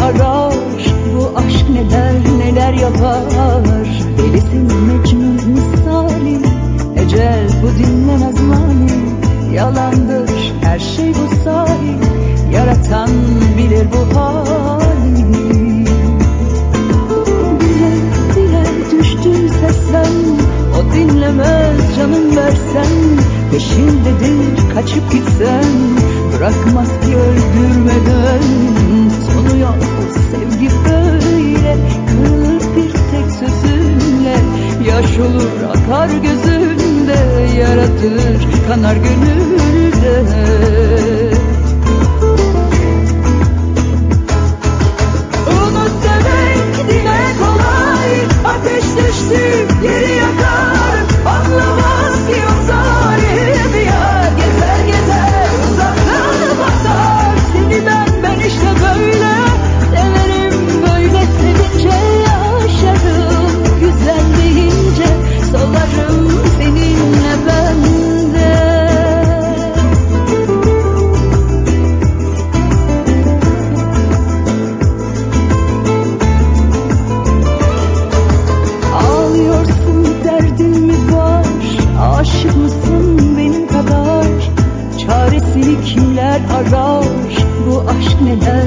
Arar Bu aşk neler neler yapar? Delisin Mecnun misali Ecel bu dinlemez mani. Yalandır her şey bu sahi Yaratan bilir bu halini Bile bile düştüyse sen O dinlemez canım versen. Peşindedir kaçıp gitsen Bırakmaz ki öldürmeden sevgi böyle Kırılır bir tek sözünle. Yaş olur akar gözünde Yaratır kanar gönülde kimler arar Bu aşk yapar